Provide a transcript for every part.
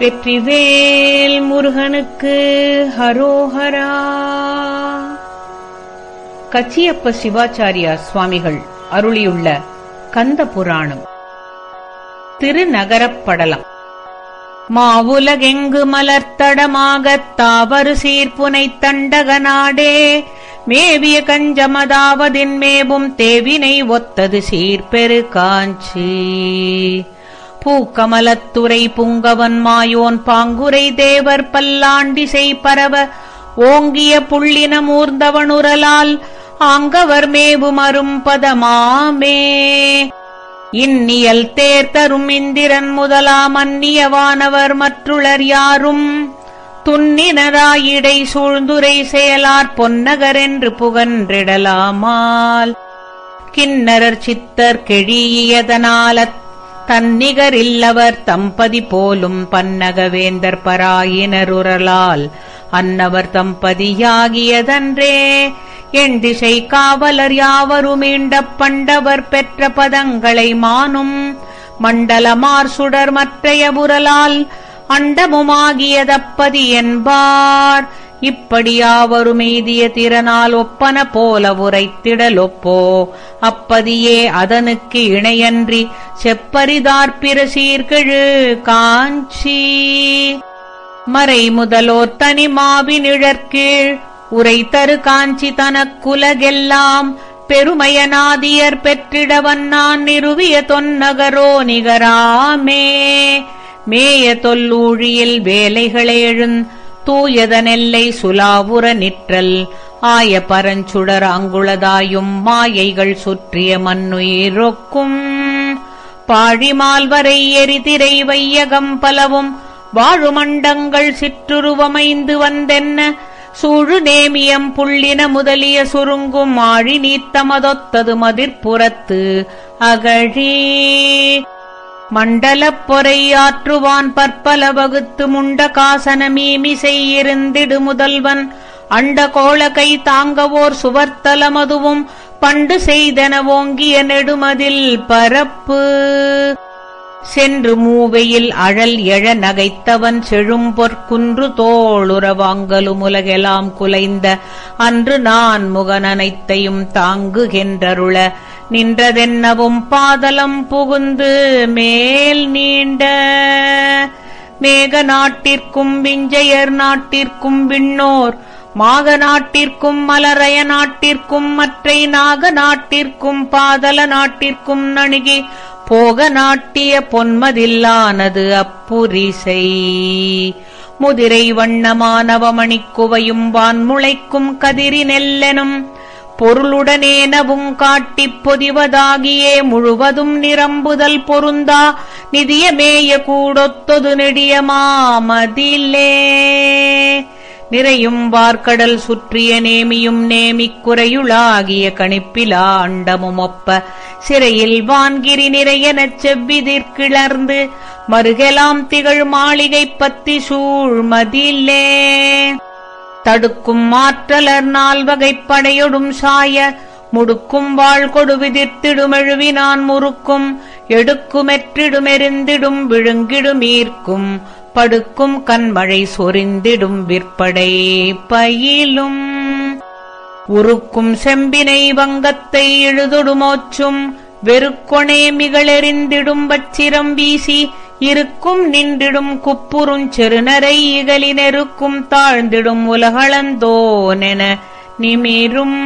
வெற்றிவேல் முருகனுக்கு ஹரோஹரா. கச்சியப்ப சிவாச்சாரியா சுவாமிகள் அருளியுள்ள கந்த புராணம். திருநகரப்படலம் மாவுலகெங்கு மலர்த்தடமாகத் தாவரு சீர்புனை தண்டக நாடே மேவிய கஞ்சமதாவதின் மேவும் தேவினை ஒத்தது சீர்பெரு காஞ்சி பூக்கமலத்துறை புங்கவன் மாயோன் பாங்குரை தேவர் பல்லாண்டிசை பரவ ஓங்கிய புள்ளினமூர்ந்தவனுரலால் ஆங்கவர் மேவுமரும் அரும்பதமாமே இன்னியல் தேர்தரும் இந்திரன் முதலாம் அந்நியவானவர் மற்றுளர் யாரும்? துன்னினராயிடை சூழ்ந்துரை செயலார் பொன்னகர் என்று புகன்றிடலாமால்? கிண்ணரர் சித்தர் கெழியதனால தன்னிகரில்லவர் தம்பதி போலும் பன்னகவேந்தர் பராயினருரலால் அன்னவர் தம்பதியாகியதன்றே என் திசை காவலர் யாவருமீண்ட பண்டவர் பெற்ற பதங்களை மானும் மண்டலமார் சுடர் மற்றைய புரலால் அண்டமுமாகியதப்பதி என்பார். இப்படியாவரும் எய்திய திறனால் ஒப்பன போல உரைத்திடலொப்போ அப்பதியே அதனுக்கு இணையன்றி செப்பரிதார்பிற சீர்கெழு காஞ்சி. மறை முதலோர் தனி மாவினிழற்கீழ் உரை தரு காஞ்சி தனக்குலகெல்லாம் பெருமையநாதியர் பெற்றிடவன் நான் நிறுவிய தொன்னகரோ நிகராமே. மேய தொல்லூழியில் வேலைகளேழுந் தூயதனெல்லை சுலாவுற நிற்றல் ஆய பரஞ்சுடர் அங்குளதாயும் மாயைகள் சுற்றிய மண்ணுயிரொக்கும். பாழிமால்வரை எரிதிரை வையகம் பலவும் வாழுமண்டங்கள் சிற்றுருவமைந்து வந்தென்ன? சூழு நேமியம் புள்ளின முதலிய சுருங்கும் ஆழி நீத்தமதொத்தது மதிர்ப்புறத்து அகழி. மண்டலப் பொறையாற்றுவான் பற்பல வகுத்து முண்ட காசன மீமிசையிருந்திடு முதல்வன். அண்ட கோளகை தாங்கவோர் சுவர்த்தலமதுவும் பண்டு செய்தன ஓங்கிய நெடுமதில் பரப்பு. சென்று மூவையில் அழல் எழ நகைத்தவன் செழும்பொற்குன்று தோளுறவாங்கலும் குலைந்த அன்று நான் முகனனைத்தையும் தாங்குகின்றருள. நின்றதென்னவும் பாதலம் புகுந்து மேல் நீண்ட. மேக நாட்டிற்கும் விஞ்சையர் நாட்டிற்கும் விண்ணோர் மாக நாட்டிற்கும் மலரய நாட்டிற்கும் மற்றை நாக நாட்டிற்கும் பாதல நாட்டிற்கும் நணுகி போக நாட்டிய பொன்மதில்லானது அப்புரிசை. முதிரை வண்ணமானவமணிக்குவையும் வான்முளைக்கும் கதிரி நெல்லெனும் பொருளுடனேனவும் காட்டிப் பொதிவதாகியே முழுவதும் நிரம்புதல் பொருந்தா நிதியமேய கூடொத்தொது நெடியமாமதிலே நிறையும் வார்க்கடல் சுற்றிய நேமியும் நேமிக் குறையுளாகிய கணிப்பிலா அண்டமும் ஒப்ப சிறையில் வான்கிரி நிறையனச் செவ்விதிர்கிளர்ந்து மறுகெலாம் திகழ் மாளிகை பத்தி சூழ்மதிலே. தடுக்கும் ஆற்றலர் நால்வகைப் படையொடும் சாய முடுக்கும் வாழ் கொடுவிதிர்த்திடுமெழுவினான் முறுக்கும் எடுக்குமெற்றிடுமெறிந்திடும் விழுங்கிடுமீர்க்கும் படுக்கும் கண்மழை சொரிந்திடும் விற்படை பயிலும். உருக்கும் செம்பினை வங்கத்தை இழுதொடுமோச்சும் வெறுக்கொணே மிகளெறிந்திடும் வச்சிரம் வீசி இருக்கும் நின்றிடும் குப்புறும் செருநரை இகலினெருக்கும் தாழ்ந்திடும் உலகளந்தோனென நிமிரும்.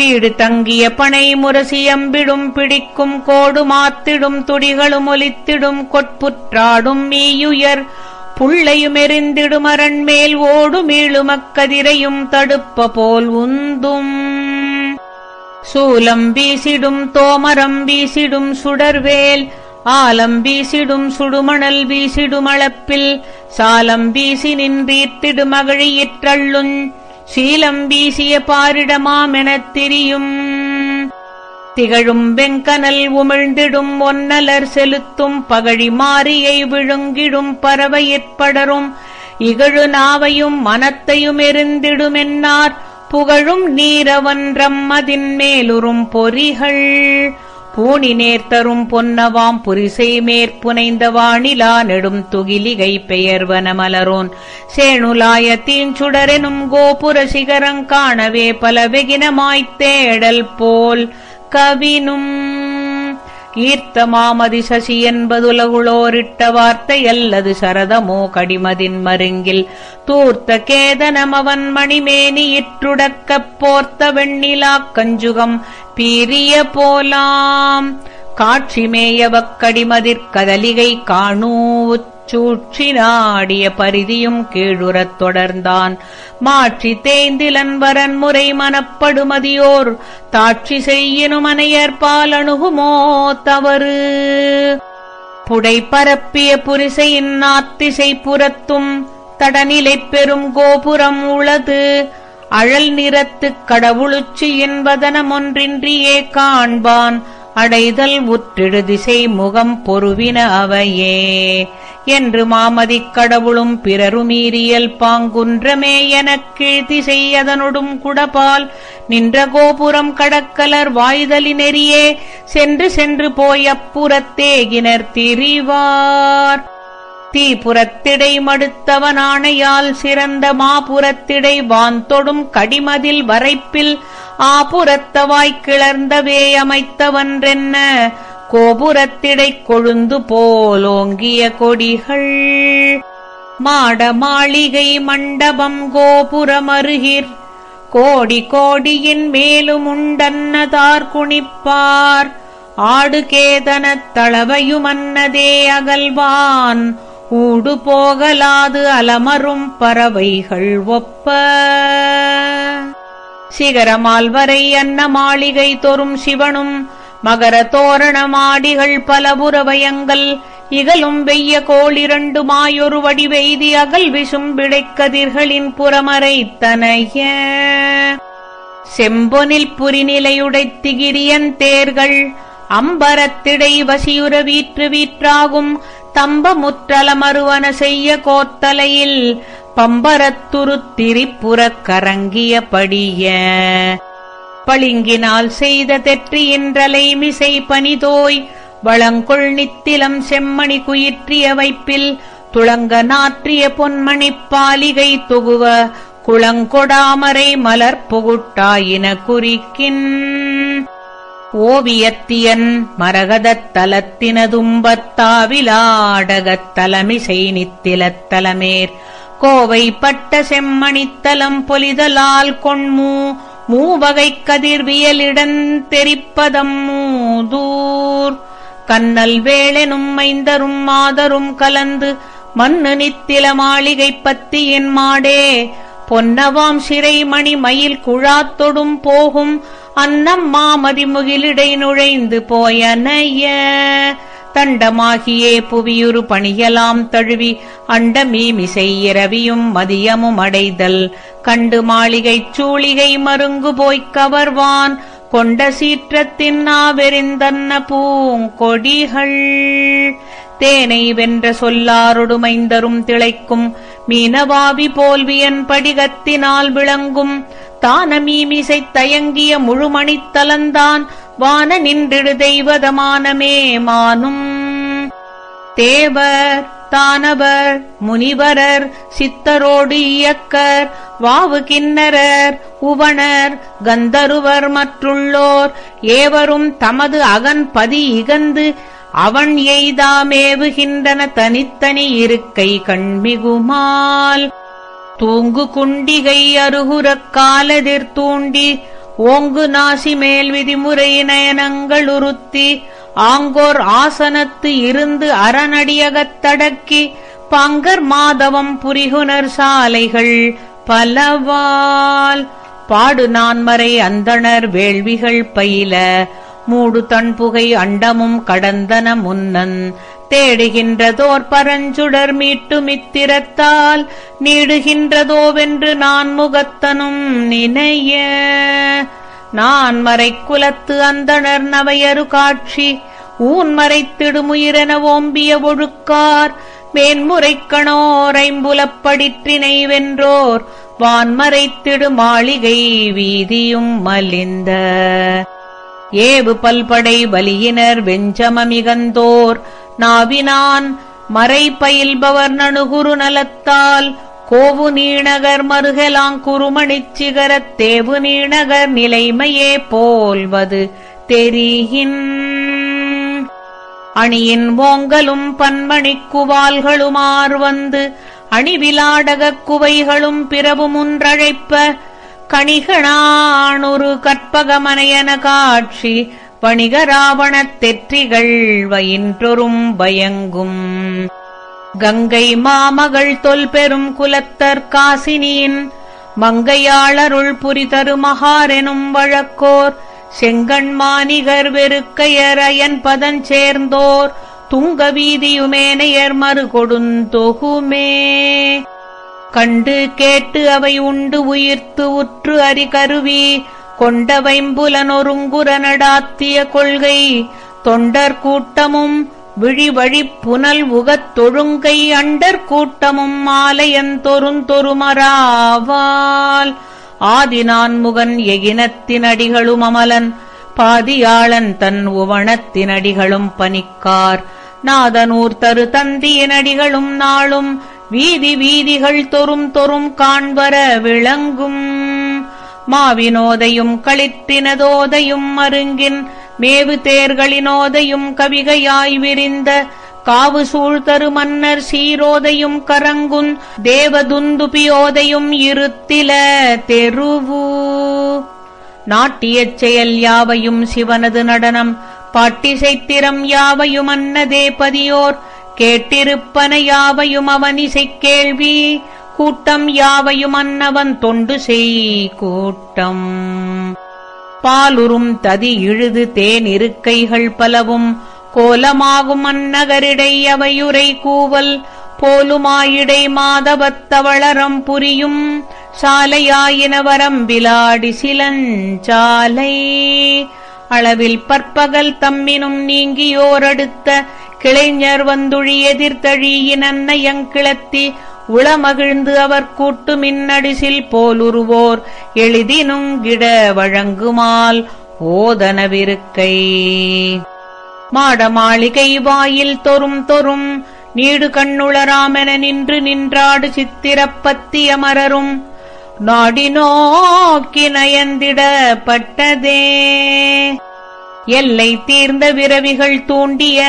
பீடு தங்கிய பனை முரசியம்பிடும் பிடிக்கும் கோடு மாத்திடும் துடிகளும் ஒலித்திடும் கொட்புற்றாடும் மீயுயர் புள்ளையுமெறிந்திடும் அரண்மேல் ஓடும் இழுமக்கதிரையும் தடுப்ப போல் உந்தும். சூலம் வீசிடும் தோமரம் வீசிடும் சுடர்வேல். ஆலம் வீசிடும் சுடுமணல் வீசிடும் அளப்பில். சாலம் வீசி நின்றீர்த்திடும் அகழியிற்றள்ளுஞ் சீலம் வீசிய பாரிடமாமெனத் திரியும். திகழும் வெங்கனல் உமிழ்ந்திடும் ஒன்னலர் செலுத்தும் பகழி மாறியை விழுங்கிடும் பறவையிற்படரும் இகழு நாவையும் மனத்தையும் எரிந்திடுமென்னார் புகழும் நீரவன்றம் அதின் மேலுறும் பொறிகள். பூணி நேர்த்தரும் பொன்னவாம் புரிசை மேற்புனைந்த வாணிலா நெடும் துகிலிகை பெயர்வன மலரோன். சேணுலாய சுடரெனும் கோபுர சிகரங் காணவே பல வெகினமாய்த் தேடல் போல் கவினும் ஈர்த்தமாமதி சசி என்பதுலகுளோரிட்ட வார்த்தை அல்லது சரதமோ கடிமதின் மருங்கில். தூர்த்த கேதனமவன் மணிமேனி இற்றுடக்கப் போர்த்த வெண்ணிலாக் கஞ்சுகம் பீரிய போலாம். காட்சி மேயவக் காணூத் கதலிகை சூழ்ச்சி நாடிய பரிதியும் கீழுறத் தொடர்ந்தான். மாற்றி தேய்ந்திலன் வரன் முறை மனப்படுமதியோர் தாட்சி செய்யினுமனையற்பால் அணுகுமோ தவறு. புடை பரப்பிய புரிசையின் நாத்திசை புறத்தும் தடநிலை பெரும் கோபுரம் உளது. அழல் நிறத்துக் கடவுளுச்சியின் வதனமொன்றின்றியே காண்பான். அடைதல் உற்றிடு திசை முகம் பொருவின அவையே. என்று மாமதிக் கடவுளும் பிறருமீரியல் பாங்குன்றமே எனக் கீழ்த்திசை அதனொடும் குடபால். நின்ற கோபுரம் கடக்கலர் வாய்தலி நெறியே. சென்று சென்று போய் அப்புறத்தேகினர் திரிவார். தீபுறத்திடை மடுத்தவனானையால் சிறந்த மாபுறத்திடை வாந்தொடும் கடிமதில் வரைப்பில் ஆபுறத்தவாய்க் கிளர்ந்தவே அமைத்தவன்றென்ன கோபுரத்திடைக் கொழுந்து போலோங்கிய கொடிகள். மாட மாளிகை மண்டபம் கோபுரமருகிர். கோடி கோடியின் மேலும் உண்டன்னதார் குணிப்பார் ஆடுகேதனத் தளவையுமன்னதே அகல்வான். கூடு போகலாது அலமரும் பறவைகள் ஒப்ப. சிகரமால்வரை அன்ன மாளிகை தொறும் சிவனும் மகர தோரண மாடிகள் பலபுறவயங்கள் இகலும் வெய்ய கோளிரண்டு மாயொரு வடிவெய்தி அகல் விசும் விடைக்கதிர்களின் புறமறைத்தனைய செம்பொனில் புரிநிலையுடைத் திகிரியன் தேர்கள் அம்பரத்திடை வசியுற வீற்று வீற்றாகும் தம்ப முற்றலமருவன செய்ய கோத்தலையில் பம்பரத்துருத்திரிப்புறக் கரங்கிய படிய பளிங்கினால் செய்த தெற்றி இன்றலை மிசை பனிதோய் வளங்கொள் நித்திலம் செம்மணி குயிற்றிய வைப்பில் துளங்க நாற்றிய பொன்மணிப் பாலிகை தொகுவ குளங்கொடாமரை மலர் புகுட்டாயின குறிக்கின். ஓவியத்தியன் மரகதத் தலத்தினதும்பத்தாவிலாடகத் தலமிசை நித்திலத் தலமேர். கோவை பட்ட செம்மணித்தலம் பொலிதலால் கொண்மூ மூவகைக் கதிர்வியலிடன் தெரிப்பதம் மூதூர். கண்ணல் வேளெனும் மைந்தரும் மாதரும் கலந்து மண்ணு நித்தில மாளிகை பத்தியின் மாடே. பொன்னவாம் சிறை மணி மயில் குழாத்தொடும் போகும் அன்னம் மாமதி முகிலிடை நுழைந்து போயனைய. தண்டமாகியே புவியுறு பணியலாம் தழுவி அண்டமீமிசை இரவியும் மதியமும் அடைதல். கண்டு மாளிகைச் சூளிகை மருங்கு போய்க் கவர்வான். கொண்ட சீற்றத்தின் நாவெறிந்தன்ன பூங்கொடிகள். தேனை வென்ற சொல்லாரொடுமைந்தரும் திளைக்கும். மீனவாவி போல்வியன் படிகத்தினால் விளங்கும். தான மீமிசைத் தயங்கிய முழுமணித்தலந்தான் வான நின்றிடு தெய்வதமானமே மானும். தேவர் தானவர் முனிவரர் சித்தரோடு இயக்கர் வாவு கிண்ணரர் உவணர் கந்தருவர் மற்றுள்ளோர். ஏவரும் தமது அகன் பதி இகந்து அவன் எய்தாமேவுகின்றன தனித்தனி இருக்கை கண்மிகுமால் தூங்கு குண்டிகை அருகுரக் காலதிர் தூண்டி ஓங்கு நாசி மேல் விதிமுறை நயனங்கள் உறுத்தி ஆங்கோர் ஆசனத்து இருந்து அரணடியகத்தடக்கி பங்கர் மாதவம் புரிகுனர் சாலைகள் பலவால். பாடு நான்மறை அந்தணர் வேள்விகள் பயில மூடு தன்புகை அண்டமும் கடந்தன முன்னன். தேடுகின்றதோர் பரஞ்சுடர் மீட்டு மித்திரத்தால் நீடுகின்றதோவென்று நான் முகத்தனும் நினைய. நான் மறைக்குலத்து அந்தணர் நவையரு காட்சி ஊன் மறைத்திடுமுயிரென ஓம்பிய ஒழுக்கார். மேன்முறைக்கணோரைம்புலப்படிற்றினை வென்றோர் வான்மறைத்திடு மாளிகை வீதியும் மலிந்த. ஏவு பல்படை வலியினர் வெஞ்சமமிகந்தோர் நாவினான் மறை பயில்பவர் நணுகுரு நலத்தால் கோவு நீணகர் மருகலாங்குருமணிச் சிகரத் தேவு நீணகர் நிலைமையே போல்வது தெரிகின். அணியின் ஓங்கலும் பன்மணிக் குவால்களுமார் வந்து அணிவிலாடகக் குவைகளும் பிறவும் ஒன்றழைப்ப கணிகணானொரு கற்பகமனையன காட்சி பணிகராவணத் தெற்றிகள் வயின்றொரும் பயங்கும். கங்கை மாமகள் தொல்பெரும் குலத்தர் காசினியின் மங்கையாளருள் புரிதரு மகாரெனும் வழக்கோர். செங்கண்மானிகர் வெறுக்கையர் அயன் பதஞ்சேர்ந்தோர் துங்க வீதியுமேனையர் மறு கொடுந்தொகுமே கண்டு கேட்டு அவை உண்டு உயிர்த்து உற்று அறிகருவி கொண்டவைம்புலனொருங்குரனடாத்திய கொள்கை தொண்டர் கூட்டமும் விழிவழிப் புனல் உகத் தொழுங்கை அண்டர் கூட்டமும் மாலையந்தொருந்தொருமராவால் ஆதிநான்முகன் எகினத்தினடிகளும் அமலன் பாதியாளன் தன் உவணத்தினடிகளும் பனிக்கார் நாதனூர் தரு தந்தியினடிகளும் நாளும் வீதி வீதிகள் தொறும் தொறும் காண்பர விளங்கும் மாவினோதையும் களித்தினதோதையும் மருங்கின் மேவு தேர்களினோதையும் கவிகையாய் விரிந்த காவு சூழ்தரு மன்னர் சீரோதையும் கரங்குன் தேவதுந்துபியோதையும் இருத்தில தெருவு. நாட்டியச் செயல் யாவையும் சிவனது நடனம் பாட்டிசைத்திரம் யாவையும் அன்னதே பதியோர் கேட்டிருப்பன யாவையும் அவனிசைக் கேள்வி கூட்டம் யாவையும் அன்னவன் தொண்டு செய் கூட்டம். பாலுறும் ததி இழுது தேன் இருக்கைகள் பலவும் கோலமாகும் அந்நகரிடை அவையுரை கூவல் போலுமாயிடை மாதவத்தவளரம் புரியும் சாலையாயின வரம்பிலாடி சிலஞ்சாலை. அளவில் பற்பகல் தம்மினும் நீங்கியோரடுத்த கிளைஞர் வந்துழி எதிர்த்தழியினன்னையங்கிளத்தி உளமகிழ்ந்து அவர் கூட்டு மின்னடிசில் போலுருவோர். எளிதினுங்கிட வழங்குமால் ஓதனவிருக்கை. மாட மாளிகை வாயில் தொறும் தொறும் நீடு கண்ணுளராமென நின்று நின்றாடு சித்திரப்பத்திய மரரும் நாடி நோக்கி நயந்திடப்பட்டதே எல்லை தீர்ந்த விரவிகள் தூண்டிய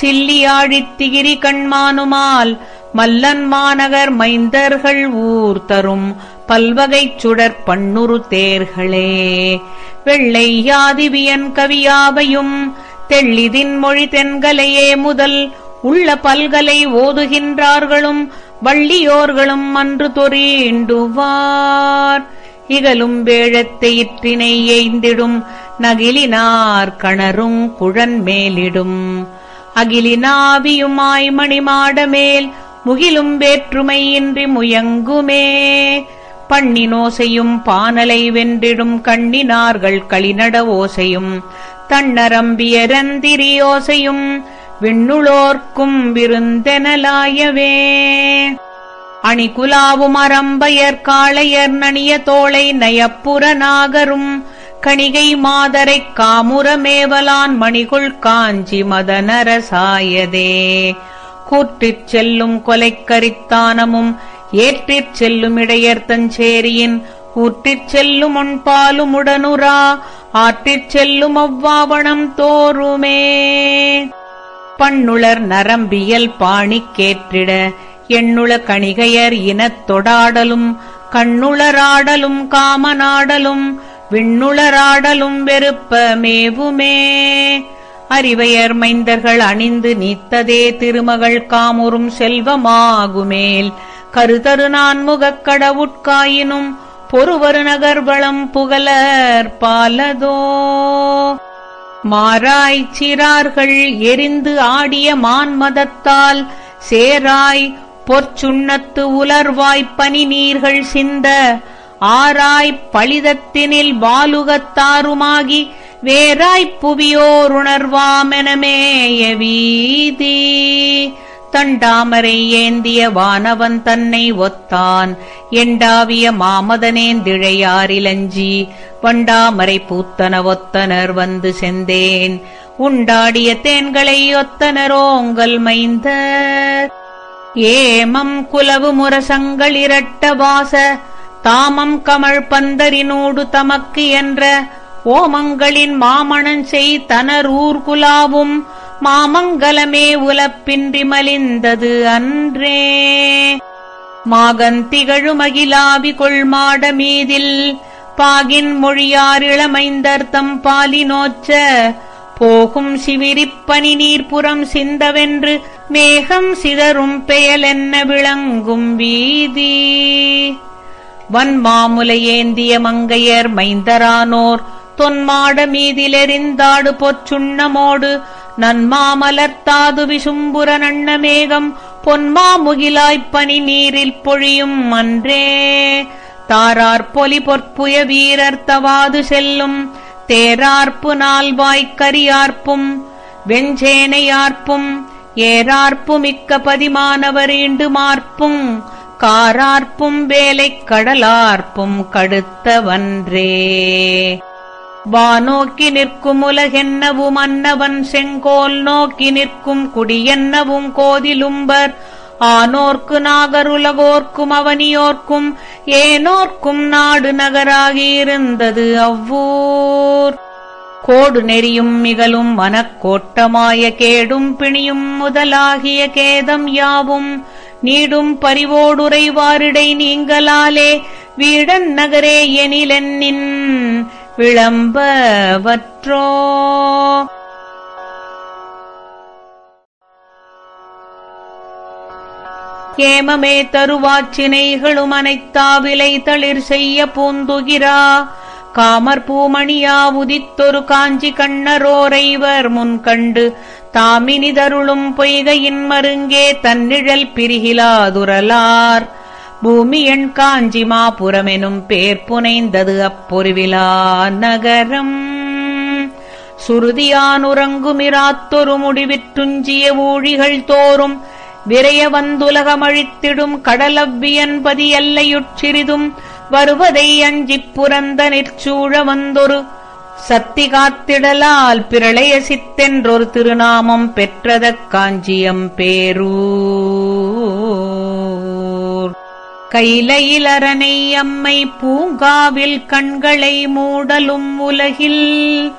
சில்லியாழித் திகிரி கண்மானுமால் மல்லன் மாநகர் மைந்தர்கள் ஊர் தரும் பல்வகைச் சுடர் பண்ணுரு தேர்களே. வெள்ளை யாதிவியன் கவியாவையும் தெள்ளிதின் மொழி தென்கலையே முதல் உள்ள பல்கலை ஓதுகின்றார்களும் வள்ளியோர்களும் அன்று தொறீண்டுவார் இகலும் வேழத்தை இற்றினை எய்ந்திடும் நகிலினார் கணருங் குழன் மேலிடும். அகிலினாவியுமாய் மணிமாடமேல் முகிலும் வேற்றுமையின்றி முயங்குமே. பண்ணினோசையும் பானலை வென்றிடும் கண்ணினார்கள் களிநட ஓசையும் தன்னரம்பியரந்திரியோசையும் விண்ணுளோர்க்கும் விருந்தெனலாயவே அணிகுலாவும் அரம்பயர் காளையர் நணிய தோளை நயப்புற நாகரும். கணிகை மாதரைக் காமுரமேவலான் மணிகுள் காஞ்சி மதனரசாயதே. கூற்றிற் செல்லும் கொலைக்கரித்தானமும் ஏற்றிற் செல்லும் இடையர்த்தஞ்சேரியின் ஊற்றிற் செல்லும் ஒன்பாலும் உடனுரா ஆற்றிற் செல்லும் அவ்வாவணம் தோறுமே. பண்ணுளர் நரம்பியல் பாணிக்கேற்றிட எண்ணுள கணிகையர் இனத் தொடாடலும் கண்ணுளராடலும் காமனாடலும் விண்ணுளராடலும் வெறுப்ப மேவுமே. அறிவையர் மைந்தர்கள் அணிந்து நீத்ததே திருமகள் காமுறும் செல்வமாகுமேல். கருதரு நான்முகக் கடவுட்காயினும் பொறுவரு நகர்வளம் புகலர் பாலதோ. மாராய்ச் சிறார்கள் எரிந்து ஆடிய மான்மதத்தால் சேராய் பொற்சுண்ணத்து உலர்வாய்ப்பனி நீர்கள் சிந்த. ஆராய்ப் பளிதத்தினில் வாலுகத்தாருமாகி வேராய்ப் புவியோருணர்வாமெனமேய வீதி தண்டாமரை ஏந்திய வானவன் தன்னை ஒத்தான். எண்டாவிய மாமதனேந்திழையாரிலஞ்சி வண்டாமரை பூத்தன ஒத்தனர் வந்து செந்தேன். உண்டாடிய தேன்களை ஒத்தனரோங்கல் மைந்த. ஏமம் குலவு முரசங்கள் இரட்ட வாச. தாமம் கமழ் பந்தரினோடு தமக்கு என்ற ஓமங்களின் மாமணன் செய் தனரூர்குலாவும் மாமங்கலமே உலப்பின்றி மலிந்தது அன்றே. மாகந்திகழுமகிலாவி கொள்மாட மீதில் பாகின் மொழியாரிளமைந்தர்த்தம் பாலினோச்ச போகும் சிவிரிப்பனி நீர்ப்புறம் சிந்தவென்று மேகம் சிதறும் பெயலென்ன விளங்கும் வீதி. வன்மாமுலை ஏந்திய மங்கையர் மைந்தரானோர் தொன்மாட மீதிலெறிந்தாடு பொச்சுண்ணமோடு நன்மாமலர்த்தாது விசும்புர நண்ணமேகம் பொன்மாமுகிலாய்ப் பனி நீரில் பொழியும் அன்றே. தாரார்பொலி பொற்புய வீரர் தவாது செல்லும் தேரார்ப்பு நால்வாய்க்கரியார்ப்பும் வெஞ்சேனையார்ப்பும் ஏரார்ப்பு மிக்க பதிமானவர் ஈண்டு மார்ப்பும் காரார்ப்பும் வேலைக் கடலார்ப்பும் கடுத்தவன்றே. வானோக்கி நிற்கும் உலகென்னவும் அன்னவன் செங்கோல் நோக்கி நிற்கும் குடியென்னவும் கோதிலும்பர். ஆனோர்க்கு நாகருலகோர்க்கும் அவனியோர்க்கும் ஏனோர்க்கும் நாடு நகராகியிருந்தது அவ்வூர். கோடு நெறியும் மிகலும் மனக்கோட்டமாய கேடும் பிணியும் முதலாகிய கேதம் யாவும். நீடும் பரிவோடுரைவாரிடை நீங்களாலே வீடன் நகரே எனிலென்னின். விளம்பவற்றோ? ஏமமே தருவாச்சினைகளும் அனைத்தாவிலை தளிர் செய்ய பூந்துகிறா. காமர் பூமணியா உதித்தொரு காஞ்சி கண்ணரோரைவர் முன்கண்டு தாமினிதருளும் பொய்கையின் மருங்கே தன்னிழல் பிரிகிலாதுரலார். பூமியன் காஞ்சி மாபுரமெனும் பேர் புனைந்தது அப்பொருவிலா நகரம். சுருதியானுறங்குமிராத்தொரு முடிவிற்றுஞ்சிய ஊழிகள் தோறும் விரைய வந்துலகமழித்திடும் கடலவ்வியன்பதி எல்லையுட்சிறிதும் வருவதை அஞ்சிப் புரந்த நிற்சூழ வந்தொரு சத்தி காத்திடலால் பிரளய சித்தென்றொரு திருநாமம் பெற்றதக் காஞ்சியம் பேரூ கைலையிலரனை அம்மை பூங்காவில் கண்களை மூடலும் உலகில்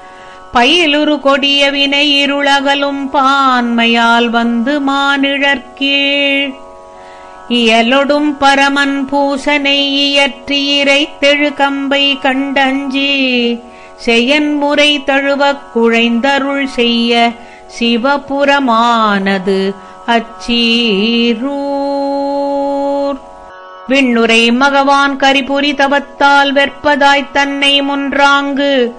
பயிலுரு கொடிய வினை இருளகலும் பான்மையால் வந்து மானிழற்கீழ். இயலொடும் பரமன் பூசனை இயற்றி இறைத்தெழு கம்பை கண்டஞ்சி செயன்முறை தழுவக் குழைந்தருள் செய்ய சிவபுரமானது அச்சீரூ. விண்ணுரை மகவான் கரிபுரி தவத்தால் வெற்பதாய்த் தன்னை முன்றாங்கு.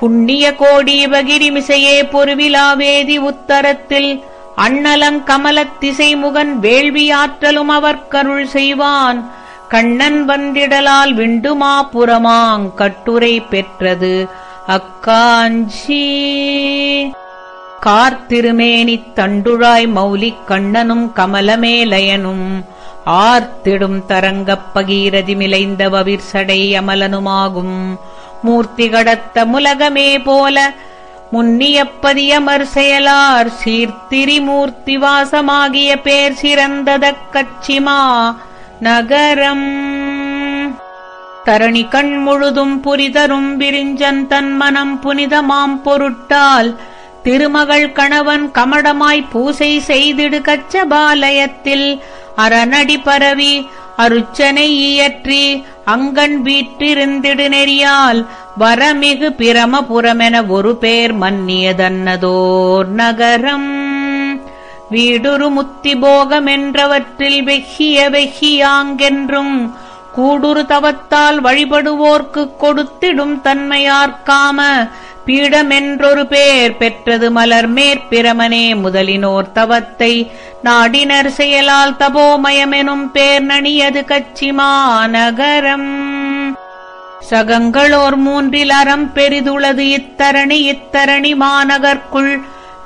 புண்ணிய கோடீபகிரிமிசையே பொருவிலாவேதி உத்தரத்தில் அண்ணலங் கமலத் திசைமுகன் வேள்வியாற்றலும் கருள் செய்வான். கண்ணன் வந்திடலால் விண்டுமா புறமாங் கட்டுரை பெற்றது அக்காஞ்சி. கார்த்திருமேனித் தண்டுழாய் மௌலிக் கண்ணனும் கமலமேலயனும் ஆர்த்திடும் தரங்கப் பகீரதி மிளைந்த வவிர்சடை அமலனுமாகும். மூர்த்தி கடத்த முலகமே போல முன்னியப்பதியமர் செயலார் சீர்த்திரிமூர்த்தி வாசமாகிய பேர் சிறந்ததக் கச்சிமா நகரம். தரணி கண் முழுதும் புரிதரும் விரிஞ்சன் தன் மனம் புனிதமாம் பொருட்டால் திருமகள் கணவன் கமடமாய் பூசை செய்திடு கச்சபாலயத்தில் அரணடி பரவி அருச்சனை இயற்றி அங்கண் வீற்றிருந்திடு நெறியால் வரமிகு பிரமபுரமென ஒரு பேர் மன்னியதன்னதோர் நகரம். வீடுரு முத்தி போகமென்றவற்றில் வெஹிய வெஹியாங்கென்றும் கூடுரு தவத்தால் வழிபடுவோர்க்குக் கொடுத்திடும் தன்மையார்க்காம பீடமென்றொரு பேர் பெற்றது மலர் மேற்பிரமனே முதலினோர் தவத்தை. நாடினர் செயலால் தபோமயமெனும் பேர் நணியது கச்சிமா நகரம் சகங்களோர் மூன்றில் அறம் பெரிதுளது இத்தரணி இத்தரணி மாநகர்க்குள்.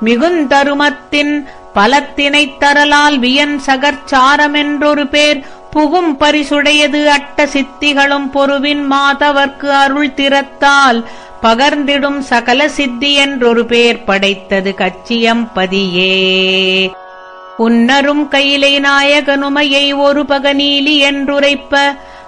மிகுந்தருமத்தின் பலத்தினைத் தரலால் வியன் சகர்ச்சாரமென்றொரு பேர் புகும் பரிசுடையது அட்ட சித்திகளும் பொருவின் மாதவர்க்கு அருள் திறத்தால். பகர்ந்திடும் சகல சித்தி என்றொரு பேர் படைத்தது கச்சியம்பதியே உன்னரும் கையிலை நாயகனுமையை ஒரு பகநீலி என்றுரைப்ப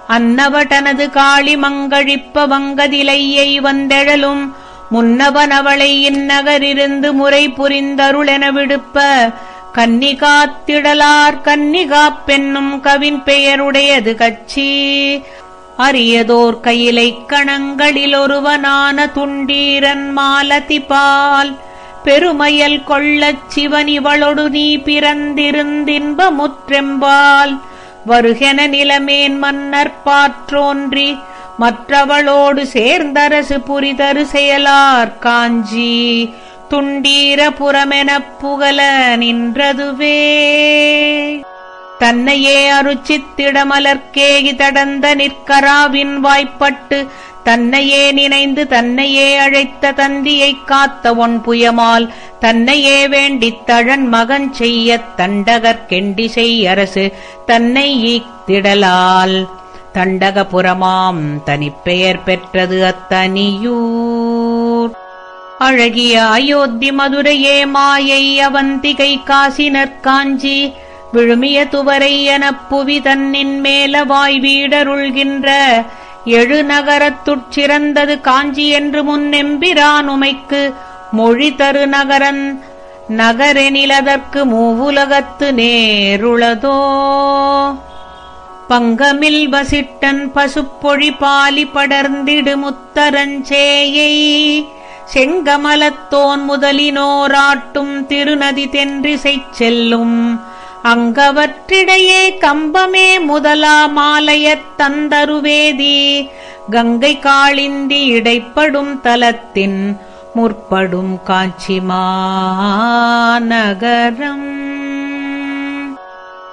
அன்னவடனது காளி மங்கழிப்ப வங்கதிலையை வந்தெழலும் முன்னவனவளை இந்நகரிருந்து முறை புரிந்தருளென விடுப்ப கன்னிகாத்திடலார் கன்னிகாப்பென்னும் கவின் பெயருடையது கட்சி அரியதோர் கையிலை கணங்களில் ஒருவனான துண்டீரன் மாலதிபால் பெருமையல் கொள்ளச் சிவன் இவளொடு நீ பிறந்திருந்தின்ப முற்றெம்பால் வருகென நிலமேன் மன்னர் பாற்றோன்றி மற்றவளோடு சேர்ந்தரசு புரிதரு செயலார் காஞ்சி துண்டீர புறமெனப் புகழ நின்றதுவே. தன்னையே அருச்சித்திடமலர்க்கேகி தடந்த நிற்கராவின் வாய்ப்பட்டு தன்னையே நினைந்து தன்னையே அழைத்த தந்தியைக் காத்த ஒன் புயமால் தன்னையே வேண்டித் தழன் மகன் செய்யத் தண்டகர்கெண்டிசை அரசு தன்னை ஈத்திடலால். தண்டகபுரமாம் தனிப்பெயர் பெற்றது அத்தனியூர். அழகிய அயோத்தி மதுரையே மாயை அவந்திகை காசி காஞ்சி விழுமிய துவரை எனப் புவி தன்னின் மேல வாய் வீடருள்கின்ற எழு நகரத்துட் சிறந்தது காஞ்சி என்று முன்னெம்பிரான் உமைக்கு மொழி தரு நகரன் நகரெனிலதற்கு மூவுலகத்து நேருளதோ. பங்கமில் வசிட்டன் பசுப்பொழி பாலி படர்ந்திடு முத்தரஞ்சேயை செங்கமலத்தோன் முதலினோராட்டும் திருநதி தென்றிசைச் செல்லும் அங்கவற்றிடையே கம்பமே முதலா மாலையத் தந்தருவேதி. கங்கை காளிந்தி இடைப்படும் தலத்தின் முற்படும் காஞ்சிமாநகரம்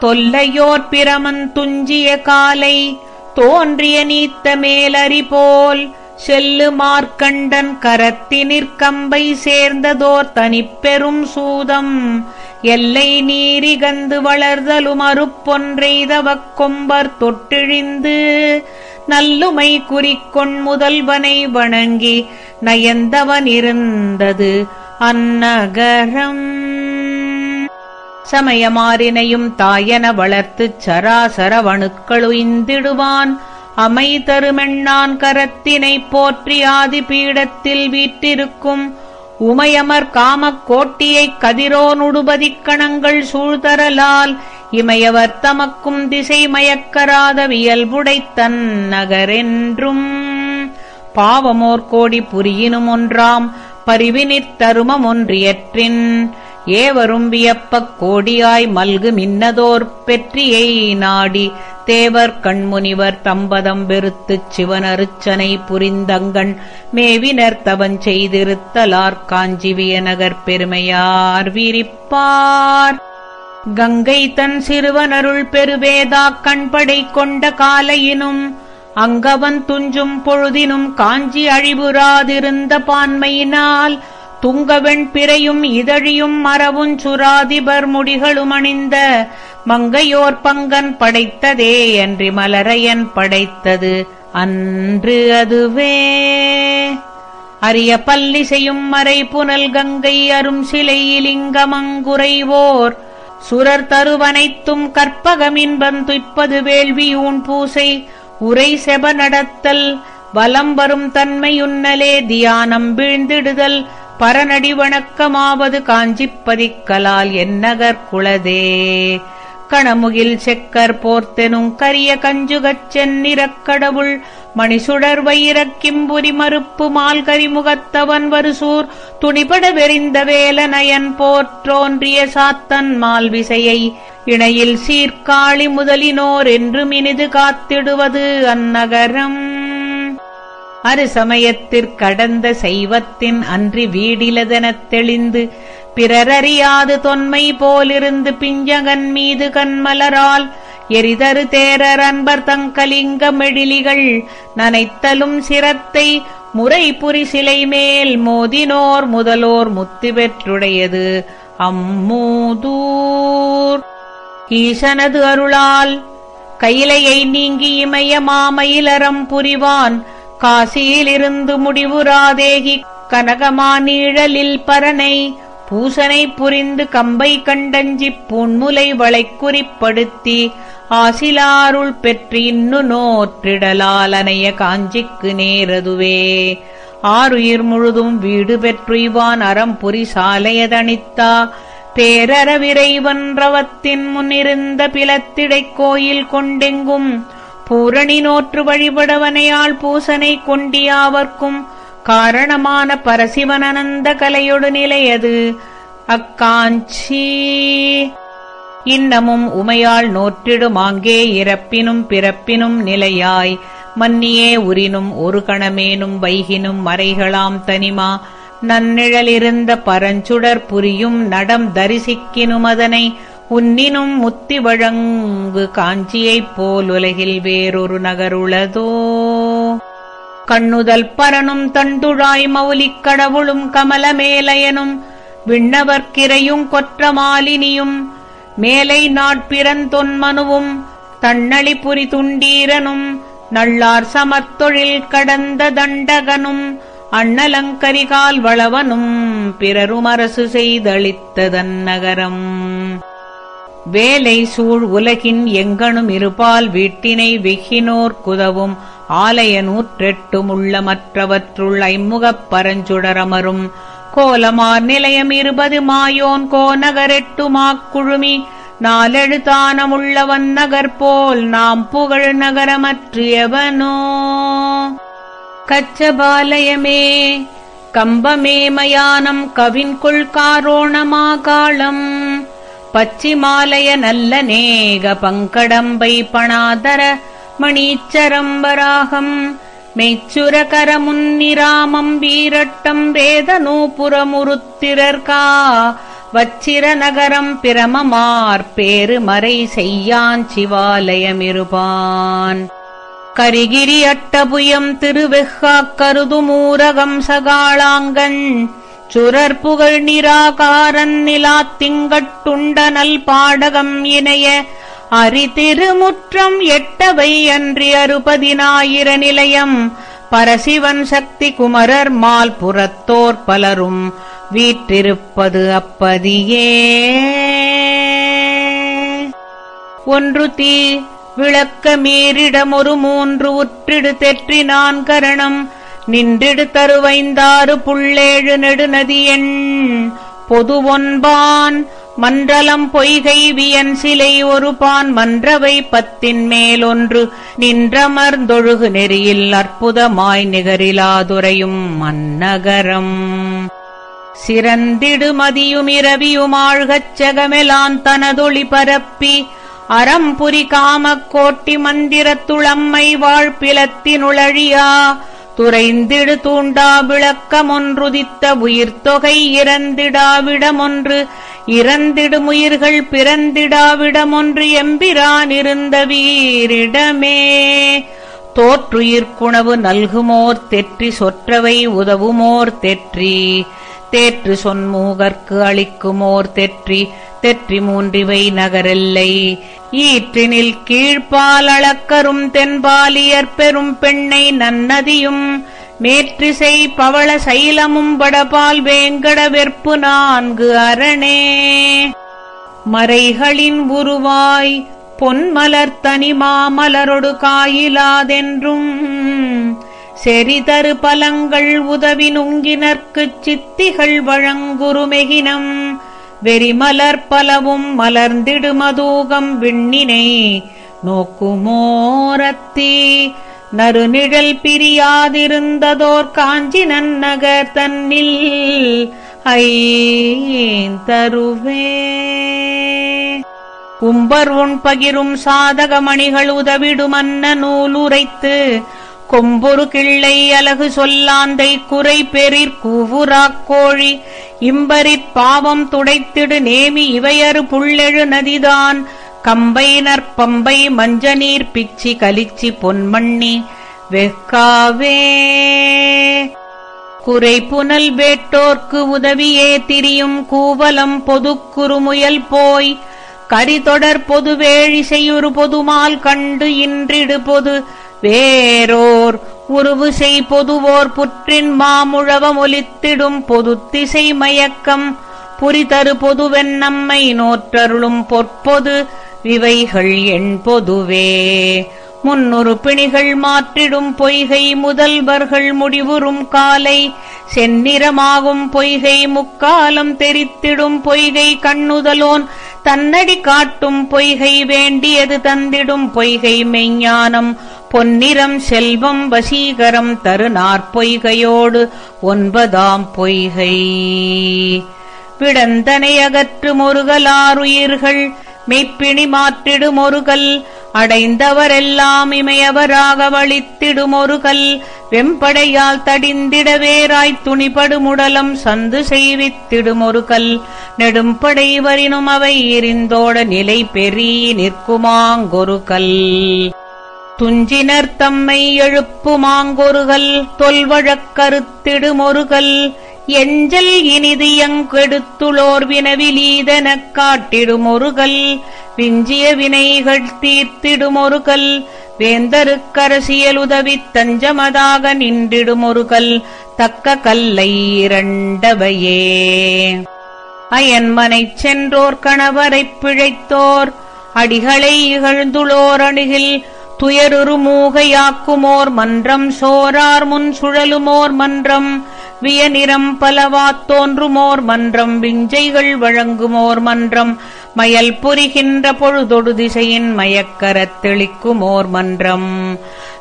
தொல்லையோர் பிரமன் துஞ்சிய காலை தோன்றிய நீத்த மேலறிபோல் செல்லு மார்க்கண்டன் கரத்தினிற்கம்பை சேர்ந்ததோர் தனிப்பெரும் சூதம். எல்லை நீரிகந்து வளர்தலும் அருப்பொன்றைதவக் கொம்பர் தொட்டிழிந்து நல்லுமை குறிக்கொண் முதல்வனை வணங்கி நயந்தவன் இருந்தது அந்நகரம். சமயமாறினையும் தாயன வளர்த்துச் சராசரவணுக்களுய்ந்திடுவான் அமை தருமெண்ணான் கரத்தினைப் போற்றி ஆதி பீடத்தில் வீற்றிருக்கும் உமையமர் காமக் கோட்டியைக் கதிரோனுடுபதிக்கணங்கள் சூழ்தரலால் இமையவர் தமக்கும் திசை மயக்கராத வியல்புடைத்தன் நகரென்றும் பாவமோர் கோடி புரியினும் ஒன்றாம் பரிவினிற் தருமம் ஒன்றியற்றின் ஏவரும் வியப்பக் கோடியாய் மல்கு மின்னதோர் பெற்றியை நாடி தேவர் கண்முனிவர் தம்பதம் வெறுத்துச் சிவனருச்சனை புரிந்தங்கண் மேவினர் தவன் செய்திருத்தலார் காஞ்சிவியநகர் பெருமையார் விரிப்பார். கங்கை தன் சிறுவனருள் பெருவேதாக் கண்படை கொண்ட காலையினும் அங்கவன் துஞ்சும் பொழுதினும் காஞ்சி அழிவுறாதிருந்த பான்மையினால் துங்கவெண் பிறையும் இதழியும் மரவுஞ் சுராதிபர் முடிகளும் அணிந்த மங்கையோர் பங்கன் படைத்ததே அன்றி மலரையன் படைத்தது அன்று அதுவே. அரிய பல்லிசையும் மறை புனல் கங்கை அரும் சிலையிலிங்கமங்குறைவோர் சுரர் தருவனைத்தும் கற்பகமின்பம் துய்ப்பது வேள்வியூன் பூசை. உரை செப நடத்தல் வலம் வரும் தன்மையுன்னலே தியானம் வீழ்ந்திடுதல் பரநடி வணக்கமாவது காஞ்சிப்பதிக்கலால் என்னகர் குளதே கணமுகில் செக்கர் போர்த்தெனும் கரிய கஞ்சுகச் செந்நிறக் கடவுள் மணிசுடர் வைரக்கிம்புரி மறுப்பு மால்கரிமுகத்தவன் வருசூர் துணிபட வெறிந்த வேலநயன் போற்றோன்றிய சாத்தன் மால்விசையை இணையில் சீர்காழி முதலினோர் என்று மினிது காத்திடுவது அந்நகரம். அருசமயத்திற்கடந்த செய்வத்தின் அன்றி வீடிலதெனத் தெளிந்து பிறரறியாது தொன்மை போலிருந்து பிஞ்சகன் மீது கண்மலரால் எரிதரு தேரர் அன்பர் தங்கலிங்க மெழிலிகள் நனைத்தலும் சிரத்தை முறை புரி சிலை மேல் மோதினோர் முதலோர் முத்து பெற்றுடையது அம்மூதூர். ஈசனது அருளால் கையிலையை நீங்கி இமய மாமயிலறம் புரிவான் காசியிலிருந்து முடிவுராதேகி கனகமானீழலில் பரனை பூசனை புரிந்து கம்பை கண்டஞ்சிப் பூண்முலை வளைக்குறிப்படுத்தி ஆசிலாருள் பெற்று இன்னு நோற்றிடலால் அனைய காஞ்சிக்கு நேரதுவே. ஆறுயிர் முழுதும் வீடு பெற்றுய்வான் அறம்புரி சாலையதணித்தா. பேரறவிரைவன்றவத்தின் முன்னிருந்த பிலத்திடைக் கோயில் கொண்டெங்கும் பூரணி நோற்று வழிபடவனையால் பூசனை கொண்டியாவர்க்கும் காரணமான பரசிவனந்த கலையொடு நிலையது. அக்காஞ்சி. இன்னமும் உமையால் நோற்றிடுமாங்கே இறப்பினும் பிறப்பினும் நிலையாய். மன்னியே உரினும் ஒரு கணமேனும் வைகினும் மறைகளாம் தனிமா. நன்னிழலிருந்த பரஞ்சுடர் புரியும் நடம் தரிசிக்கினும் அதனை உன்னினும் முத்தி வழங்கு காஞ்சியைப் போல் உலகில் வேறொரு நகருளதோ. கண்ணுதல் பரனும் தண்டுழாய் மௌலிக் கடவுளும் கமலமேலையனும் விண்ணவர்க்கிரையும் கொற்ற மாலினியும் மேலை நாட்பிறந்தொன்மனுவும் தன்னளி புரி துண்டீரனும் நள்ளார் சமத்தொழில் கடந்த தண்டகனும் அண்ணலங்கரிகால் வளவனும் பிறரும் அரசு செய்தளித்ததன் நகரம் வேலை சூழ் உலகின் எங்கனும் இருபால் வீட்டினை வெகினோர் குதவும். ஆலய நூற்றெட்டும் உள்ள மற்றவற்றுள் ஐமுகப் பரஞ்சுடரமரும் கோலமார் நிலையம் இருபது மாயோன் கோநகரெட்டுமாக்குழுமி நாலெழுத்தானமுள்ளவன் நாலெழுதானமுள்ளவன் நகர் போல் நாம் புகழ் நகரமற்றியவனோ. கச்சபாலயமே கம்பமே மயானம் கவின்கொள் காரோணமாகாளம். பச்சிமாலய நல்ல நேக பங்கடம்பை பணாதர மணீச்சரம்பராகம். மெய்ச்சுரகரமுன்னிராமம் வீரட்டம் வேதனூபுரமுருத்திரர்கா வச்சிர நகரம் பிரமமார் பேருமறை செய்யான் சிவாலயமிருபான். கரிகிரி அட்டபுயம் திருவெஹ்காக் கருதுமூரகம் சகாளாங்கன் சுரற்புகழ் நிராகாரன் நிலாத்திங்கட்டுண்டனல் பாடகம் இணைய. அரிதிருமுற்றம் எட்டவை அன்றி அறுபதினாயிர நிலையம். பரசிவன் சக்தி குமரர் மால் புறத்தோர் பலரும் வீற்றிருப்பது அப்பதியே. ஒன்று தீ விளக்க மீறிடமொரு மூன்று உற்றிடு தெற்றி நான் கரணம் நின்றிடு தருவைந்தாறு புள்ளேழு நெடுநதியெண் பொதுவொன்பான் மன்றலம் பொய்கை வியன் சிலை ஒரு பான் மன்றவை பத்தின் மேலொன்று. நின்றமர்ந்தொழுகு நெறியில் அற்புதமாய் நிகரிலாதுரையும் மன்னகரம். சிறந்திடு மதியுமிரவியுமாழ்கச் செகமெலான் தனதொளி பரப்பி. அறம்புரி காமக்கோட்டி மந்திரத்துளம்மை வாழ்பிலத்தினுளழியா துறைந்திடு தூண்டா விளக்கமொன்றுதித்த உயிர்த்தொகை இறந்திடாவிடமொன்று இறந்திடுமுயிர்கள் பிறந்திடாவிடமொன்று எம்பிரான் இருந்த வீரிடமே. தோற்றுயிர்க்குணவு நல்குமோர் தெற்றி சொற்றவை உதவுமோர் தெற்றி தேற்று சொன்மூகற்கு அளிக்குமோர் தெற்றி தெற்றி மூன்றிவை நகரெல்லை. ஈற்றினில் கீழ்பால் அளக்கரும் தென்பாலியற் பெரும் பெண்ணை நன்னதியும் மேற்றிசை பவள சைலமும் வடபால் வேங்கட வெற்பு நான்கு அரணே. மறைகளின் உருவாய் பொன்மலர் தனிமாமலரொடு காயிலாதென்றும் செறிதரு பலங்கள் உதவி நுங்கினர்க்குச் சித்திகள் வழங்குருமெகினம் வெறிமலர் பலவும் மலர்ந்திடு மதூகம் விண்ணினை. நோக்குமோரத்தி நறுநிழல் பிரியாதிருந்ததோர் காஞ்சி நன்னகர் தன்னில் ஐந்தருவே உம்பர் உண் பகிரும் சாதகமணிகள் உதவிடுமன்ன நூலுரைத்து கொம்பொரு கிள்ளை அலகு சொல்லாந்தை குறை பெறிற் கூவுராக் கோழி. இம்பரிற் பாவம் துடைத்திடு நேமி இவையறு புள்ளெழு நதிதான். கம்பை நற்பம்பை மஞ்சநீர் பிச்சி கலிச்சி பொன்மண்ணி. வெக்காவே குறை புனல் வேட்டோர்க்கு உதவியே திரியும் கூவலம் பொதுக்குறுமுயல் போய். கரிதொடர் பொதுவேழிசையுறு பொதுமால் கண்டு இன்றிடு பொது. வேரோர் உருவு செய் பொதுவோர் புற்றின் மாமுழவம் ஒலித்திடும் பொதுத்திசை மயக்கம். புரிதரு பொதுவென் நம்மை நோற்றருளும் பொற்பொது விவைகள் எண் பொதுவே. முன்னுறு பிணிகள் மாற்றிடும் பொய்கை முதல்வர்கள் முடிவுறும் காலை. செந்நிறமாகும் பொய்கை முக்காலம் தெரித்திடும் பொய்கை கண்ணுதலோன். தன்னடி காட்டும் பொய்கை வேண்டியது தந்திடும் பொய்கை மெய்ஞானம். பொன்னிறம் செல்வம் வசீகரம் தரு நாற்பொய்கையோடு ஒன்பதாம் பொய்கை. விடந்தனை அகற்று முருகலாருயிர்கள் மெய்ப்பிணி மாற்றிடுமொருகல் அடைந்தவரெல்லாம் இமையவராக வழித்திடுமொருகல் வெம்படையால் தடிந்திடவேராய்த் துணிபடுமுடலம் சந்து செய்வித்திடுமொருகல் நெடும்படைவரினும் அவை இருந்தோட நிலை பெறி நிற்குமாங்கொருகல் துஞ்சினர் தம்மை எழுப்புமாங்கொருகல் தொல்வழக் கருத்திடுமொருகல் எஞ்சல் இனிது எங்கெடுத்துளோர் வினவிலீதனக் காட்டிடுமொருகல் விஞ்சிய வினைகள் தீர்த்திடுமொருகல் வேந்தருக்கரசியல் உதவித் தஞ்சமதாக நின்றிடுமொருகல் தக்க கல்லை இரண்டவையே. அயன்மனைச் சென்றோர் கணவரைப் பிழைத்தோர் அடிகளை இகழ்ந்துளோர் அணுகில் துயருரு மூகையாக்குமோர் மன்றம் சோரார் முன் சுழலுமோர் மன்றம் வியநிறம் பலவாத் தோன்றுமோர் மன்றம் விஞ்சைகள் வழங்குமோர் மன்றம் மயல் புரிகின்ற பொழுதொடு திசையின் மயக்கரத் தெளிக்குமோர் மன்றம்.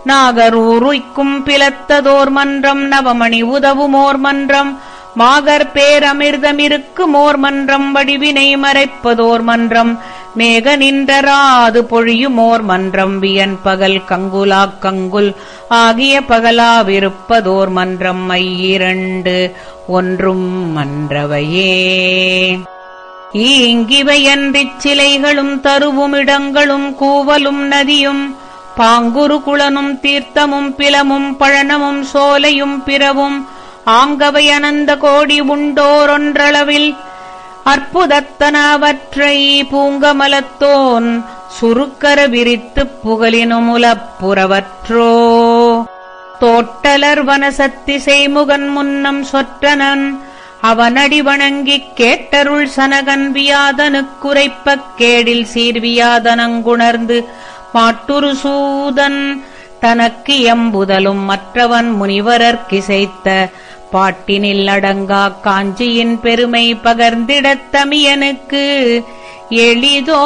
நாகரூருய்க்கும் பிளத்ததோர் மன்றம் நவமணி உதவுமோர் மன்றம் மாகர் பேரமிர்தமிருக்குமோர் மன்றம் வடிவினை மறைப்பதோர் மன்றம் மேக நின்றராது பொழியுமோர் மன்றம் வியன் பகல் கங்குலாக் கங்குல் ஆகிய பகலாவிருப்பதோர் மன்றம் ஐயிரண்டு ஒன்றும் மன்றவையே. ஈங்கிவையன்றிச் சிலைகளும் தருவும் இடங்களும் கூவலும் நதியும் பாங்குரு குளனும் தீர்த்தமும் பிலமும் பழனமும் சோலையும் பிறவும் ஆங்கவை அனந்த கோடி உண்டோரொன்றளவில் அற்புதத்தனவற்றை பூங்கமலத்தோன் சுருக்கர விரித்துப் புகலினுமுலப்புறவற்றோ. தோட்டலர் வனசத்தி செய்முகன் முன்னம் சொற்றனன் அவனடி வணங்கிக் கேட்டருள் சனகன் வியாதனுக்குரைப்பக் கேடில் சீர்வியாதனங்குணர்ந்து மாட்டுரு சூதன் தனக்கு எம்புதலும் மற்றவன் முனிவரற்கிசைத்த பாட்டினில் அடங்கா காஞ்சியின் பெருமை பகர்ந்திடத் தமியனுக்கு எளிதோ?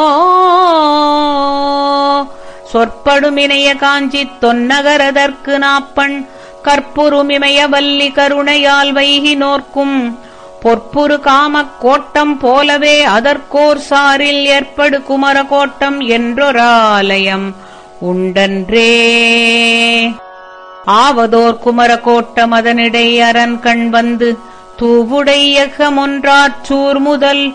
சொற்படுமினைய காஞ்சித் தொன்னகரதற்கு நாப்பண் கற்புருமிமய வல்லி கருணையால் வைகி நோர்க்கும் பொற்புரு காமக் கோட்டம் போலவே அதற்கோர் சாரில் ஏற்படு குமர கோட்டம் என்றொராலயம் உண்டன்றே. ஆவதோர் குமரகோட்ட மதனிடை அரண் கண் வந்து தூவுடையகமொன்றாற் சூர் முதல்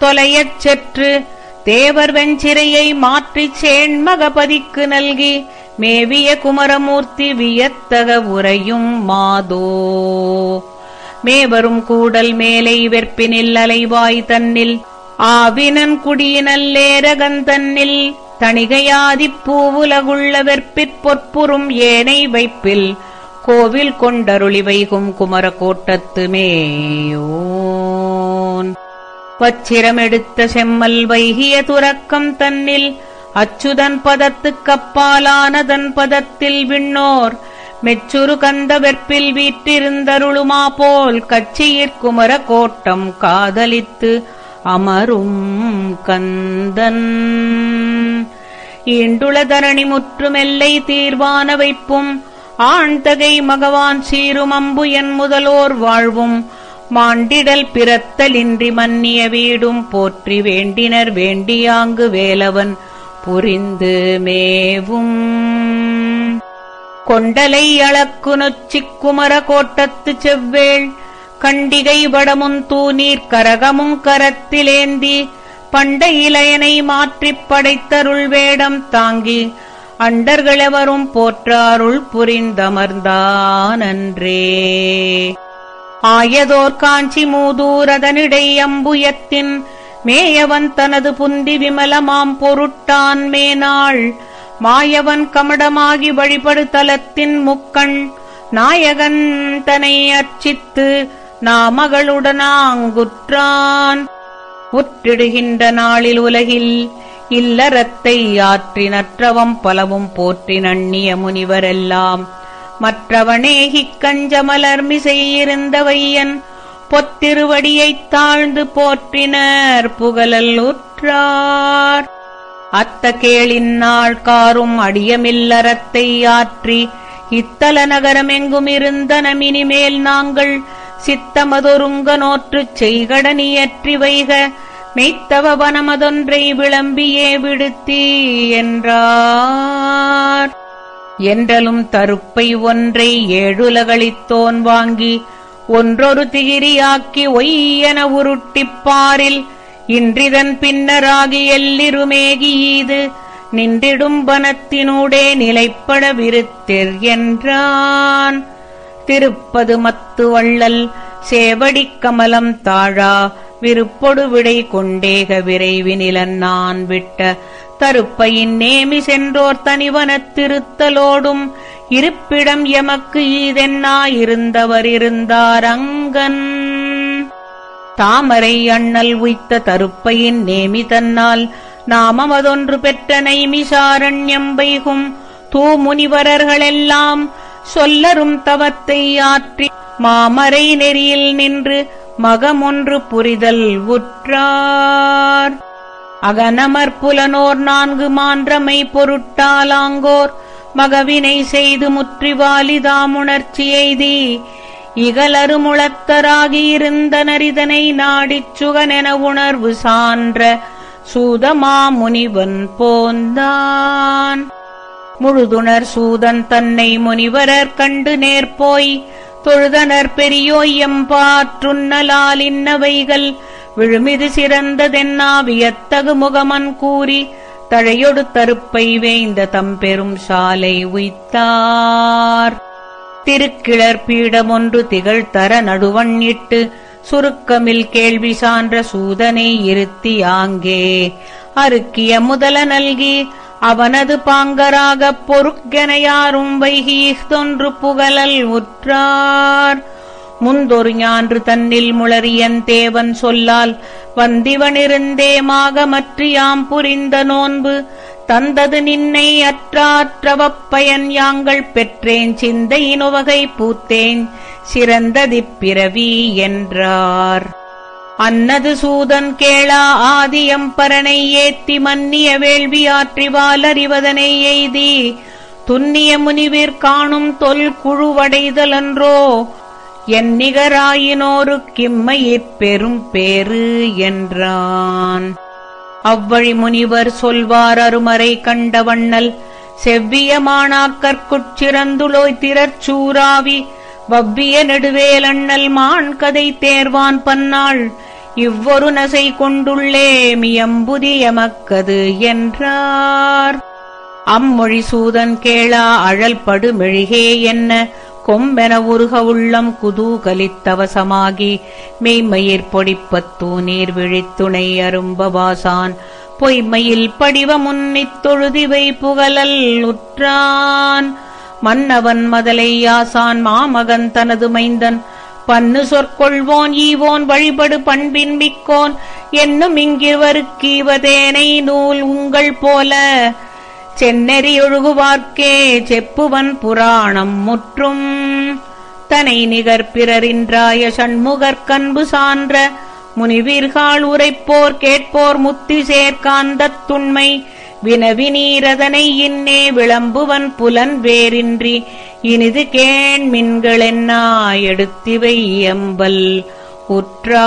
தொலையச் செற்று தேவர் வெஞ்சிறையை மாற்றிச் சேண்மகபதிக்கு நல்கி மேவிய குமரமூர்த்தி வியத்தக உரையும் மாதோ. மேவரும் கூடல் மேலை வெற்பினில் அலைவாய் தன்னில் ஆவினன் குடியினல்லேரகன் தன்னில் தணிகையாதிப் பூவுலகுள்ள வெற்பிற் பொற்புறும் ஏனை வைப்பில் கோவில் கொண்டருளி வைகும் குமரகோட்டத்து மேயோன். வச்சிரமெடுத்த செம்மல் வைகிய துரக்கம் தன்னில் அச்சுதன் பதத்துக் கப்பாலானதன் பதத்தில் விண்ணோர். மெச்சுரு கந்த வெற்பில் வீற்றிருந்தருளுமா போல் கச்சியிற் குமர கோட்டம் காதலித்து அமரும் கந்தன். ஈண்டுள தரணி முற்றுமெல்லை தீர்வான வைப்பும் ஆண்தகை மகவான் சீரும் அம்பு என் முதலோர் வாழ்வும் மாண்டிடல் பிறத்தலின்றி மன்னிய வீடும் போற்றி வேண்டினர் வேண்டியாங்கு வேலவன் புரிந்து மேவும். கொண்டலை அளக்கு குமர கோட்டத்து செவ்வேள் கண்டிகை வடமும் தூநீர் கரகமும் கரத்திலேந்தி பண்ட இளையனை மாற்றிப் படைத்தருள் வேடம் தாங்கி அண்டர்களெவரும் போற்றாருள் புரிந்தமர்ந்தானன்றே. ஆயதோர் காஞ்சி மூதூரதனிடை அம்புயத்தின் மேயவன் தனது புந்தி விமலமாம் பொருட்டான் மேனாள் மாயவன் கமடமாகி வழிபடு தலத்தின் முக்கண் நாயகன் தனை அர்ச்சித்து நாமகளுடனாங்குற்றான் உற்றிடுகின்ற நாளில் உலகில் இல்லறத்தை ஆற்றி நற்றவம் பலவும் போற்றி நண்ணிய முனிவரெல்லாம். மற்றவனேகிக் கஞ்சமலர்மி செய்யிருந்த வையன் பொத்திருவடியைத் தாழ்ந்து போற்றினர் புகழல் உற்றார். அத்த கேளின் நாள் காரும் அடியமில்லறத்தை ஆற்றி இத்தல நகரமெங்கும் இருந்த நமினிமேல் நாங்கள் சித்தமதொருங்க நோற்றுச் செய்கடனியற்றி வைக. மெய்த்தவ வனமதொன்றை விளம்பியே விடுத்தி என்றார். என்றலும் தருப்பை ஒன்றை ஏழுலகளித்தோன் வாங்கி ஒன்றொரு திகிரியாக்கி ஒய்யென உருட்டிப்பாரில் இன்றிதன் பின்னராகி எல்லிருமேகியீது நின்றிடும் வனத்தினூடே நிலைப்பட விருத்திர் என்றான். திருப்பது மத்து வள்ளல். சேவடிக் கமலம் தாழா. விருப்பொடு விடை கொண்டேக விரைவினிலன் நான் விட்ட. தருப்பையின் நேமி சென்றோர் தனிவனத் திருத்தலோடும். இருப்பிடம் எமக்கு ஈதென்னா இருந்தவர் இருந்தார் அங்கன். தாமரை அண்ணல் உய்த்த தருப்பையின் நேமி தன்னால். நாமமதொன்று பெற்ற நைமிசாரண்யம் வைகும் தூமுனிவரர்களெல்லாம் சொல்லரும் தவத்தை ஆற்றி மாமரை நெறியில் நின்று மகமொன்று புரிதல் உற்றார். அகனமர் புலனோர் நான்கு மான்றமை பொருட்டாலாங்கோர் மகவினை செய்து முற்றிவாலிதாமுணர்ச்சி எய்தி இகலருமுளத்தராகியிருந்த நரிதனை நாடிச் சுகனென உணர்வு சான்ற சூதமாமுனிவன் போந்தான். முழுதுணர் சூதன் தன்னை முனிவரர் கண்டு நேர்போய் தொழுதனர் பெரியோய் எம்பாற்றுன்னலால் இன்னவைகள் விழுமிது சிறந்ததென்னா வியத்தகு முகமன் கூறி தழையொடு தருப்பை வேய்ந்த தம்பெரும் சாலை உய்த்தார். திருக்கிளர் பீடமொன்று திகழ்தர நடுவண்ணிட்டு சுருக்கமில் கேள்வி சான்ற சூதனை இருத்தி ஆங்கே. அருக்கிய முதல நல்கி அவனது பாங்கராகப் பொறுக்கென யாரும் வைகி தொன்று புகழல் உற்றார். முந்தொரு ஞான்று தன்னில் முளரியன் தேவன் சொல்லால் வந்திவனிருந்தேமாக மற்றியாம் புரிந்த நோன்பு தந்தது நின்னை அற்றாற்றவப் பயன் யாங்கள் பெற்றேன் சிந்தையினுவகை பூத்தேன் சிறந்ததிப்பிறவி என்றார். அன்னது சூதன் கேளா ஆதியம் பரனை ஏத்தி மன்னிய வேள்வி ஆற்றிவால் அறிவதனை எய்தி. துன்னிய முனிவிற் காணும் தொல் குழுவடைதலன்றோ என் நிகராயினோரு கிம்மையிற் பெரும் பேறு என்றான். அவ்வழி முனிவர் சொல்வார் அருமறை கண்ட வண்ணல். செவ்விய மாணாக்கற்குச் சிறந்துளோய் திரச்சூராவி வவ்விய நெடுவேலண்ணல் மான் கதை தேர்வான் பன்னாள். இவ்வொரு நசை கொண்டுள்ளே மியம்புதி எமக்கது என்றார். அம்மொழி சூதன் கேளா அழல் மெழிகே என்ன? கொம்பென உருக உள்ளம் குதூகலித்தவசமாகி மெய்மயிர் பொடிப்பத்தூ நீர் விழித்துணை அரும்பவாசான் பொய்மையில் படிவ முன்னித் தொழுதிவை புகழல் உற்றான். மன்னவன் மதலை யாசான் மாமகன் தனது மைந்தன். பன்னு சொற்கொள்வோன் ஈவோன் வழிபடு பண்பின் மிக்கோன். என்னும் இங்கிருவருக்கீவதேனை நூல் உங்கள் போல. சென்னெறி ஒழுகுவார்க்கே செப்புவன் புராணம் முற்றும். தனை நிகர் பிறரின்றாய சண்முகர் கண்பு சான்ற. முனிவீர்கால் உரைப்போர் கேட்போர் முத்தி சேர்க்காந்தத் துண்மை. வினவி நீரதனை இன்னே விளம்புவன் புலன் வேறின்றி இனிது கேண் மின்களென்னா எடுத்திவை எம்பல் உற்றான்.